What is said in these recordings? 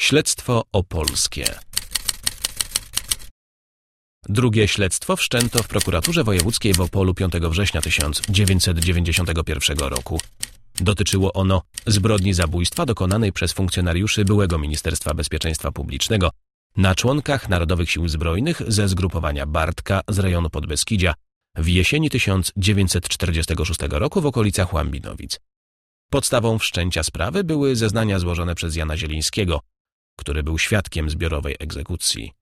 Śledztwo opolskie Drugie śledztwo wszczęto w prokuraturze wojewódzkiej w Opolu 5 września 1991 roku. Dotyczyło ono zbrodni zabójstwa dokonanej przez funkcjonariuszy byłego Ministerstwa Bezpieczeństwa Publicznego na członkach Narodowych Sił Zbrojnych ze zgrupowania Bartka z rejonu Podbeskidzia w jesieni 1946 roku w okolicach Łambinowic. Podstawą wszczęcia sprawy były zeznania złożone przez Jana Zielińskiego, który był świadkiem zbiorowej egzekucji.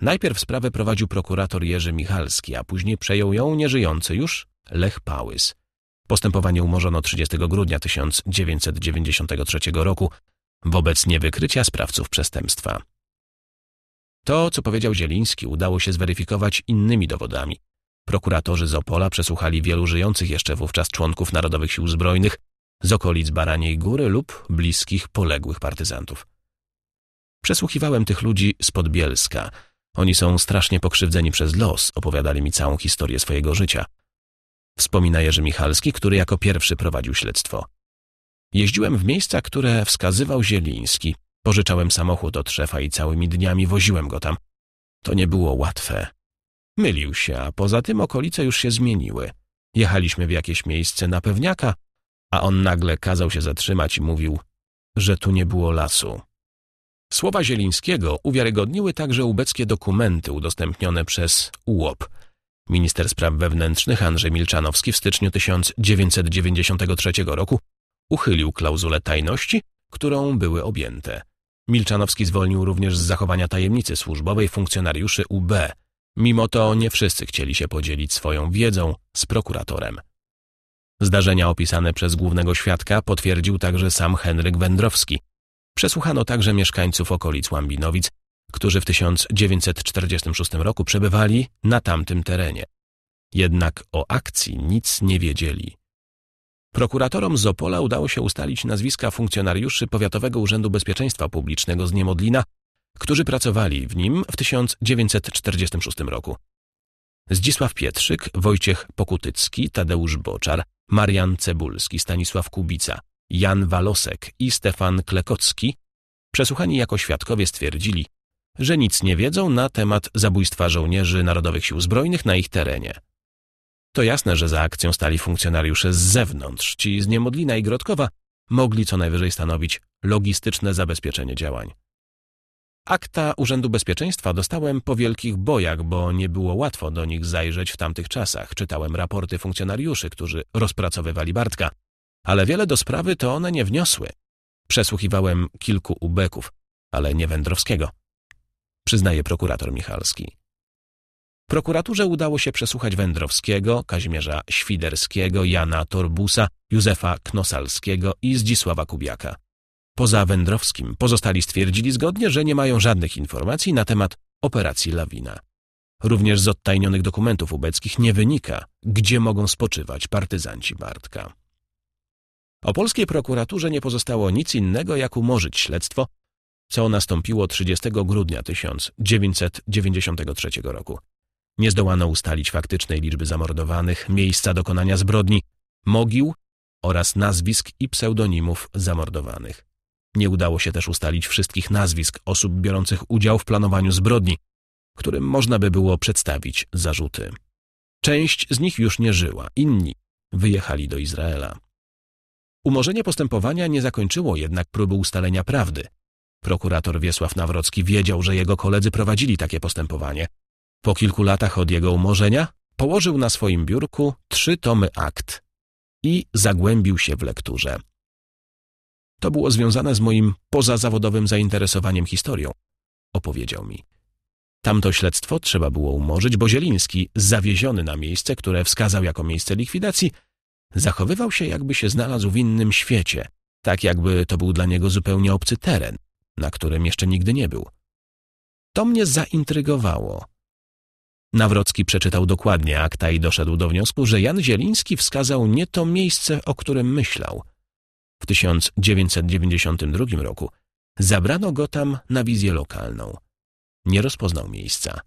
Najpierw sprawę prowadził prokurator Jerzy Michalski, a później przejął ją nieżyjący już Lech Pałys. Postępowanie umorzono 30 grudnia 1993 roku wobec niewykrycia sprawców przestępstwa. To, co powiedział Zieliński, udało się zweryfikować innymi dowodami. Prokuratorzy z Opola przesłuchali wielu żyjących jeszcze wówczas członków Narodowych Sił Zbrojnych z okolic Baraniej Góry lub bliskich poległych partyzantów. Przesłuchiwałem tych ludzi z Podbielska. Oni są strasznie pokrzywdzeni przez los, opowiadali mi całą historię swojego życia. Wspomina Jerzy Michalski, który jako pierwszy prowadził śledztwo. Jeździłem w miejsca, które wskazywał Zieliński. Pożyczałem samochód od szefa i całymi dniami woziłem go tam. To nie było łatwe. Mylił się, a poza tym okolice już się zmieniły. Jechaliśmy w jakieś miejsce na pewniaka, a on nagle kazał się zatrzymać i mówił, że tu nie było lasu. Słowa Zielińskiego uwiarygodniły także ubeckie dokumenty udostępnione przez UOP. Minister spraw wewnętrznych Andrzej Milczanowski w styczniu 1993 roku uchylił klauzulę tajności, którą były objęte. Milczanowski zwolnił również z zachowania tajemnicy służbowej funkcjonariuszy UB. Mimo to nie wszyscy chcieli się podzielić swoją wiedzą z prokuratorem. Zdarzenia opisane przez głównego świadka potwierdził także sam Henryk Wędrowski. Przesłuchano także mieszkańców okolic Łambinowic, którzy w 1946 roku przebywali na tamtym terenie. Jednak o akcji nic nie wiedzieli. Prokuratorom z Opola udało się ustalić nazwiska funkcjonariuszy Powiatowego Urzędu Bezpieczeństwa Publicznego z Niemodlina, którzy pracowali w nim w 1946 roku. Zdzisław Pietrzyk, Wojciech Pokutycki, Tadeusz Boczar, Marian Cebulski, Stanisław Kubica, Jan Walosek i Stefan Klekocki, przesłuchani jako świadkowie stwierdzili, że nic nie wiedzą na temat zabójstwa żołnierzy Narodowych Sił Zbrojnych na ich terenie. To jasne, że za akcją stali funkcjonariusze z zewnątrz, ci z Niemodlina i Grodkowa mogli co najwyżej stanowić logistyczne zabezpieczenie działań. Akta Urzędu Bezpieczeństwa dostałem po wielkich bojach, bo nie było łatwo do nich zajrzeć w tamtych czasach. Czytałem raporty funkcjonariuszy, którzy rozpracowywali Bartka, ale wiele do sprawy to one nie wniosły. Przesłuchiwałem kilku ubeków, ale nie Wędrowskiego, przyznaje prokurator Michalski. Prokuraturze udało się przesłuchać Wędrowskiego, Kazimierza Świderskiego, Jana Torbusa, Józefa Knosalskiego i Zdzisława Kubiaka. Poza Wędrowskim pozostali stwierdzili zgodnie, że nie mają żadnych informacji na temat operacji Lawina. Również z odtajnionych dokumentów ubeckich nie wynika, gdzie mogą spoczywać partyzanci Bartka. O polskiej prokuraturze nie pozostało nic innego, jak umorzyć śledztwo, co nastąpiło 30 grudnia 1993 roku. Nie zdołano ustalić faktycznej liczby zamordowanych, miejsca dokonania zbrodni, mogił oraz nazwisk i pseudonimów zamordowanych. Nie udało się też ustalić wszystkich nazwisk osób biorących udział w planowaniu zbrodni, którym można by było przedstawić zarzuty. Część z nich już nie żyła, inni wyjechali do Izraela. Umorzenie postępowania nie zakończyło jednak próby ustalenia prawdy. Prokurator Wiesław Nawrocki wiedział, że jego koledzy prowadzili takie postępowanie. Po kilku latach od jego umorzenia położył na swoim biurku trzy tomy akt i zagłębił się w lekturze. To było związane z moim pozazawodowym zainteresowaniem historią, opowiedział mi. Tamto śledztwo trzeba było umorzyć, bo Zieliński, zawieziony na miejsce, które wskazał jako miejsce likwidacji, zachowywał się jakby się znalazł w innym świecie, tak jakby to był dla niego zupełnie obcy teren, na którym jeszcze nigdy nie był. To mnie zaintrygowało. Nawrocki przeczytał dokładnie akta i doszedł do wniosku, że Jan Zieliński wskazał nie to miejsce, o którym myślał – w 1992 roku zabrano go tam na wizję lokalną. Nie rozpoznał miejsca.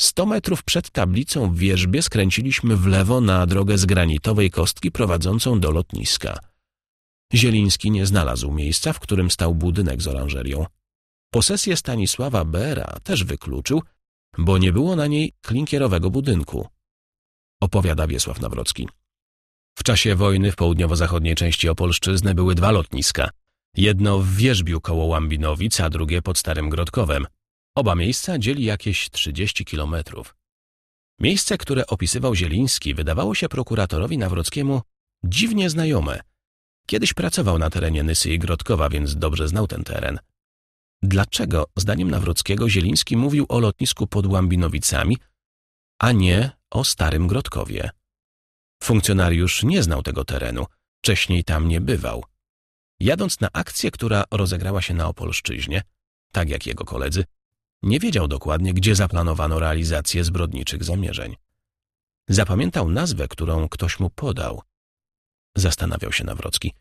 Sto metrów przed tablicą w wierzbie skręciliśmy w lewo na drogę z granitowej kostki prowadzącą do lotniska. Zieliński nie znalazł miejsca, w którym stał budynek z oranżerią. Posesję Stanisława Bera też wykluczył, bo nie było na niej klinkierowego budynku. Opowiada Wiesław Nawrocki. W czasie wojny w południowo-zachodniej części Opolszczyzny były dwa lotniska. Jedno w Wierzbiu koło Łambinowic, a drugie pod Starym Grodkowem. Oba miejsca dzieli jakieś 30 kilometrów. Miejsce, które opisywał Zieliński, wydawało się prokuratorowi Nawrockiemu dziwnie znajome. Kiedyś pracował na terenie Nysy i Grodkowa, więc dobrze znał ten teren. Dlaczego, zdaniem Nawrockiego, Zieliński mówił o lotnisku pod Łambinowicami, a nie o Starym Grodkowie? Funkcjonariusz nie znał tego terenu, wcześniej tam nie bywał. Jadąc na akcję, która rozegrała się na Opolszczyźnie, tak jak jego koledzy, nie wiedział dokładnie, gdzie zaplanowano realizację zbrodniczych zamierzeń. Zapamiętał nazwę, którą ktoś mu podał. Zastanawiał się Nawrocki.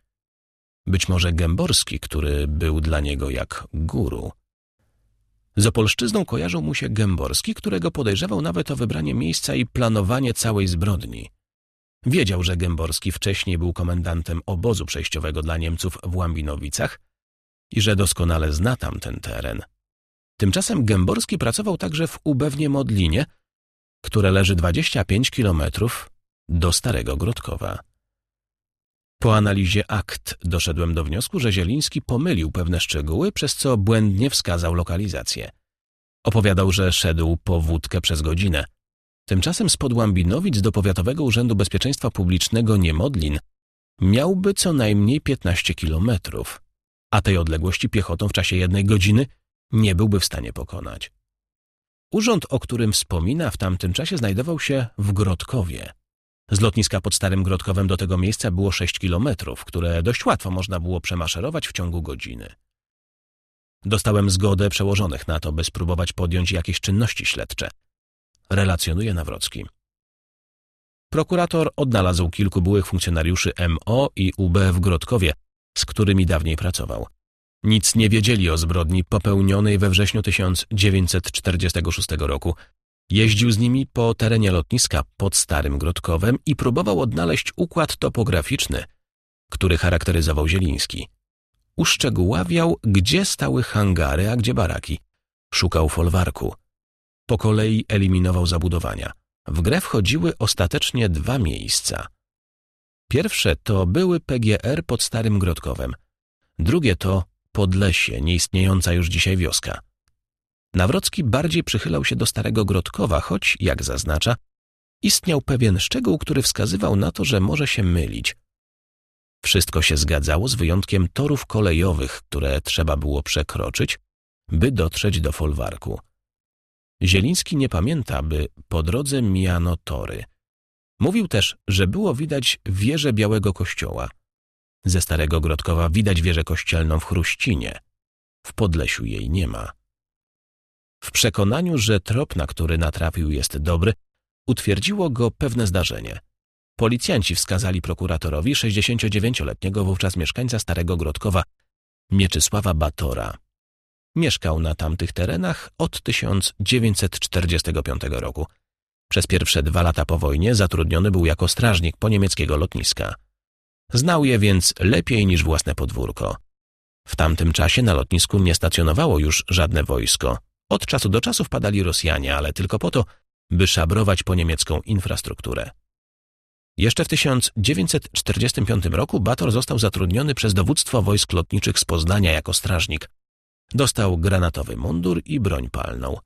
Być może Gęborski, który był dla niego jak guru. Z Opolszczyzną kojarzył mu się Gęborski, którego podejrzewał nawet o wybranie miejsca i planowanie całej zbrodni. Wiedział, że Gęborski wcześniej był komendantem obozu przejściowego dla Niemców w Łambinowicach i że doskonale zna tam ten teren. Tymczasem Gęborski pracował także w Ubewnie Modlinie, które leży 25 kilometrów do Starego Grodkowa. Po analizie akt doszedłem do wniosku, że Zieliński pomylił pewne szczegóły, przez co błędnie wskazał lokalizację. Opowiadał, że szedł po wódkę przez godzinę. Tymczasem spod Łambinowic do Powiatowego Urzędu Bezpieczeństwa Publicznego Niemodlin miałby co najmniej 15 kilometrów, a tej odległości piechotą w czasie jednej godziny nie byłby w stanie pokonać. Urząd, o którym wspomina, w tamtym czasie znajdował się w Grodkowie. Z lotniska pod Starym Grodkowem do tego miejsca było 6 kilometrów, które dość łatwo można było przemaszerować w ciągu godziny. Dostałem zgodę przełożonych na to, by spróbować podjąć jakieś czynności śledcze. Relacjonuje Nawrocki. Prokurator odnalazł kilku byłych funkcjonariuszy MO i UB w Grodkowie, z którymi dawniej pracował. Nic nie wiedzieli o zbrodni popełnionej we wrześniu 1946 roku. Jeździł z nimi po terenie lotniska pod Starym Grodkowem i próbował odnaleźć układ topograficzny, który charakteryzował Zieliński. Uszczegóławiał, gdzie stały hangary, a gdzie baraki. Szukał folwarku. Po kolei eliminował zabudowania. W grę wchodziły ostatecznie dwa miejsca. Pierwsze to były PGR pod Starym Grodkowem. Drugie to Podlesie, nieistniejąca już dzisiaj wioska. Nawrocki bardziej przychylał się do Starego Grodkowa, choć, jak zaznacza, istniał pewien szczegół, który wskazywał na to, że może się mylić. Wszystko się zgadzało z wyjątkiem torów kolejowych, które trzeba było przekroczyć, by dotrzeć do folwarku. Zieliński nie pamięta, by po drodze mijano tory. Mówił też, że było widać wieżę Białego Kościoła – ze Starego Grodkowa widać wieżę kościelną w Chruścinie. W Podlesiu jej nie ma. W przekonaniu, że trop, na który natrafił, jest dobry, utwierdziło go pewne zdarzenie. Policjanci wskazali prokuratorowi 69-letniego wówczas mieszkańca Starego Grodkowa, Mieczysława Batora. Mieszkał na tamtych terenach od 1945 roku. Przez pierwsze dwa lata po wojnie zatrudniony był jako strażnik po niemieckiego lotniska. Znał je więc lepiej niż własne podwórko. W tamtym czasie na lotnisku nie stacjonowało już żadne wojsko. Od czasu do czasu wpadali Rosjanie, ale tylko po to, by szabrować po niemiecką infrastrukturę. Jeszcze w 1945 roku Bator został zatrudniony przez dowództwo wojsk lotniczych z Poznania jako strażnik. Dostał granatowy mundur i broń palną.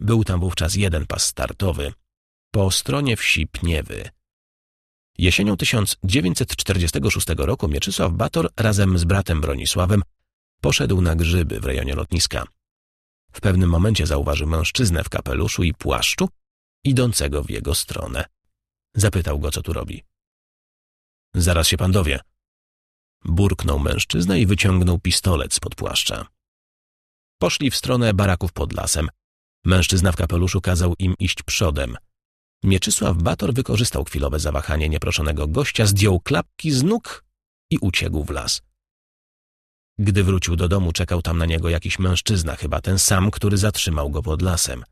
Był tam wówczas jeden pas startowy. Po stronie wsi Pniewy. Jesienią 1946 roku Mieczysław Bator razem z bratem Bronisławem poszedł na grzyby w rejonie lotniska. W pewnym momencie zauważył mężczyznę w kapeluszu i płaszczu, idącego w jego stronę. Zapytał go, co tu robi. Zaraz się pan dowie. Burknął mężczyzna i wyciągnął pistolet spod płaszcza. Poszli w stronę baraków pod lasem. Mężczyzna w kapeluszu kazał im iść przodem – Mieczysław Bator wykorzystał chwilowe zawahanie nieproszonego gościa, zdjął klapki z nóg i uciekł w las. Gdy wrócił do domu, czekał tam na niego jakiś mężczyzna, chyba ten sam, który zatrzymał go pod lasem.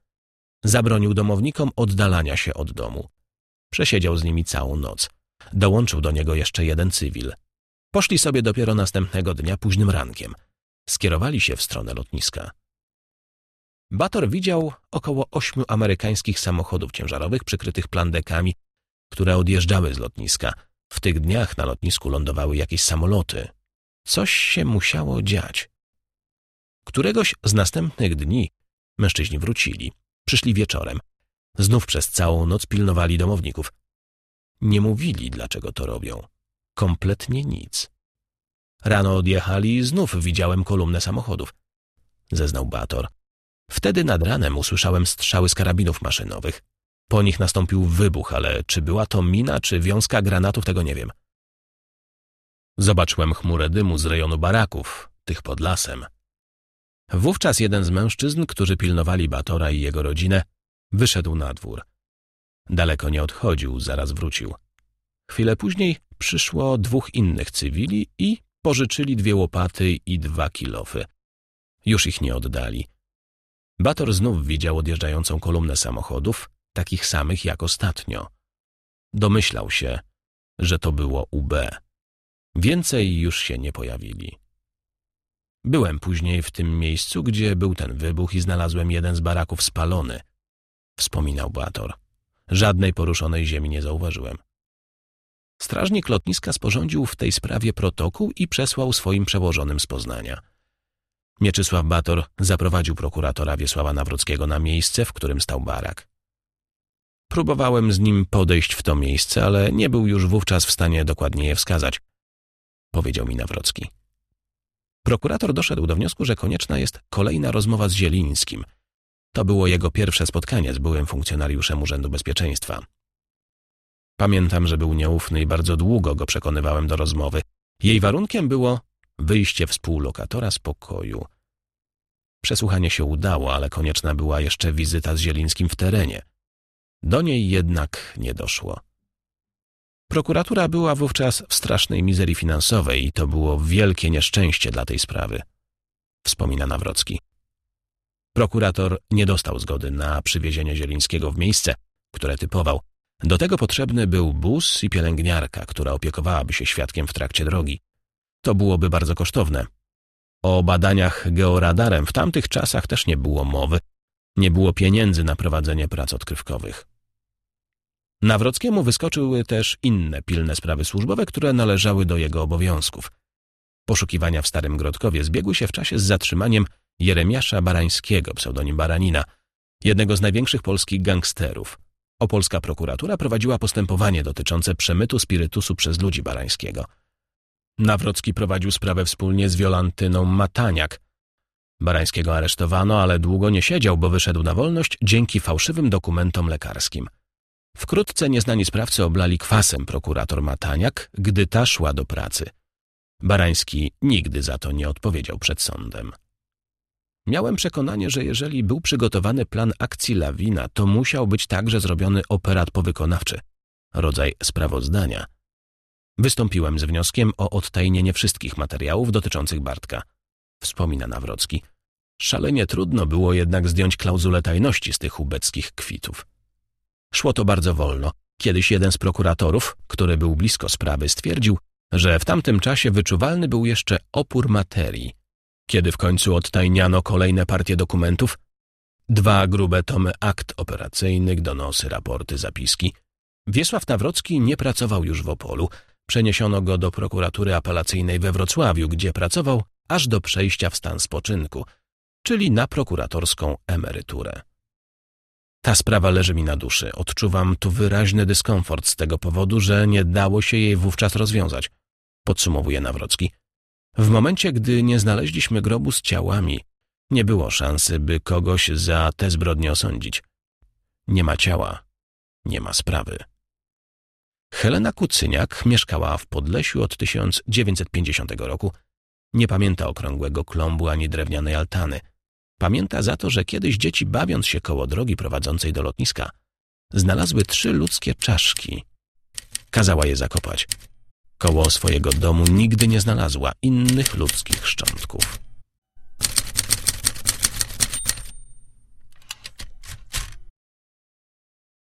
Zabronił domownikom oddalania się od domu. Przesiedział z nimi całą noc. Dołączył do niego jeszcze jeden cywil. Poszli sobie dopiero następnego dnia późnym rankiem. Skierowali się w stronę lotniska. Bator widział około ośmiu amerykańskich samochodów ciężarowych przykrytych plandekami, które odjeżdżały z lotniska. W tych dniach na lotnisku lądowały jakieś samoloty. Coś się musiało dziać. Któregoś z następnych dni mężczyźni wrócili. Przyszli wieczorem. Znów przez całą noc pilnowali domowników. Nie mówili, dlaczego to robią. Kompletnie nic. Rano odjechali i znów widziałem kolumnę samochodów. Zeznał Bator. Wtedy nad ranem usłyszałem strzały z karabinów maszynowych. Po nich nastąpił wybuch, ale czy była to mina, czy wiązka granatów, tego nie wiem. Zobaczyłem chmurę dymu z rejonu baraków, tych pod lasem. Wówczas jeden z mężczyzn, którzy pilnowali Batora i jego rodzinę, wyszedł na dwór. Daleko nie odchodził, zaraz wrócił. Chwilę później przyszło dwóch innych cywili i pożyczyli dwie łopaty i dwa kilofy. Już ich nie oddali. Bator znów widział odjeżdżającą kolumnę samochodów, takich samych jak ostatnio. Domyślał się, że to było UB. Więcej już się nie pojawili. Byłem później w tym miejscu, gdzie był ten wybuch i znalazłem jeden z baraków spalony, wspominał Bator. Żadnej poruszonej ziemi nie zauważyłem. Strażnik lotniska sporządził w tej sprawie protokół i przesłał swoim przełożonym z Poznania. Mieczysław Bator zaprowadził prokuratora Wiesława Nawrockiego na miejsce, w którym stał barak. Próbowałem z nim podejść w to miejsce, ale nie był już wówczas w stanie dokładnie je wskazać, powiedział mi Nawrocki. Prokurator doszedł do wniosku, że konieczna jest kolejna rozmowa z Zielińskim. To było jego pierwsze spotkanie z byłym funkcjonariuszem Urzędu Bezpieczeństwa. Pamiętam, że był nieufny i bardzo długo go przekonywałem do rozmowy. Jej warunkiem było wyjście współlokatora z pokoju. Przesłuchanie się udało, ale konieczna była jeszcze wizyta z Zielińskim w terenie. Do niej jednak nie doszło. Prokuratura była wówczas w strasznej mizerii finansowej i to było wielkie nieszczęście dla tej sprawy, wspomina Nawrocki. Prokurator nie dostał zgody na przywiezienie Zielińskiego w miejsce, które typował. Do tego potrzebny był bus i pielęgniarka, która opiekowałaby się świadkiem w trakcie drogi. To byłoby bardzo kosztowne. O badaniach georadarem w tamtych czasach też nie było mowy. Nie było pieniędzy na prowadzenie prac odkrywkowych. Nawrockiemu wyskoczyły też inne pilne sprawy służbowe, które należały do jego obowiązków. Poszukiwania w Starym Grodkowie zbiegły się w czasie z zatrzymaniem Jeremiasza Barańskiego, pseudonim Baranina, jednego z największych polskich gangsterów. Opolska prokuratura prowadziła postępowanie dotyczące przemytu spirytusu przez ludzi Barańskiego. Nawrocki prowadził sprawę wspólnie z Wiolantyną Mataniak. Barańskiego aresztowano, ale długo nie siedział, bo wyszedł na wolność dzięki fałszywym dokumentom lekarskim. Wkrótce nieznani sprawcy oblali kwasem prokurator Mataniak, gdy ta szła do pracy. Barański nigdy za to nie odpowiedział przed sądem. Miałem przekonanie, że jeżeli był przygotowany plan akcji Lawina, to musiał być także zrobiony operat powykonawczy, rodzaj sprawozdania. Wystąpiłem z wnioskiem o odtajnienie wszystkich materiałów dotyczących Bartka. Wspomina Nawrocki. Szalenie trudno było jednak zdjąć klauzulę tajności z tych ubeckich kwitów. Szło to bardzo wolno. Kiedyś jeden z prokuratorów, który był blisko sprawy, stwierdził, że w tamtym czasie wyczuwalny był jeszcze opór materii. Kiedy w końcu odtajniano kolejne partie dokumentów, dwa grube tomy akt operacyjnych, donosy, raporty, zapiski, Wiesław Nawrocki nie pracował już w Opolu. Przeniesiono go do prokuratury apelacyjnej we Wrocławiu, gdzie pracował aż do przejścia w stan spoczynku, czyli na prokuratorską emeryturę. Ta sprawa leży mi na duszy. Odczuwam tu wyraźny dyskomfort z tego powodu, że nie dało się jej wówczas rozwiązać, podsumowuje Nawrocki. W momencie, gdy nie znaleźliśmy grobu z ciałami, nie było szansy, by kogoś za te zbrodnie osądzić. Nie ma ciała, nie ma sprawy. Helena Kucyniak mieszkała w Podlesiu od 1950 roku. Nie pamięta okrągłego klombu ani drewnianej altany – Pamięta za to, że kiedyś dzieci bawiąc się koło drogi prowadzącej do lotniska, znalazły trzy ludzkie czaszki. Kazała je zakopać. Koło swojego domu nigdy nie znalazła innych ludzkich szczątków.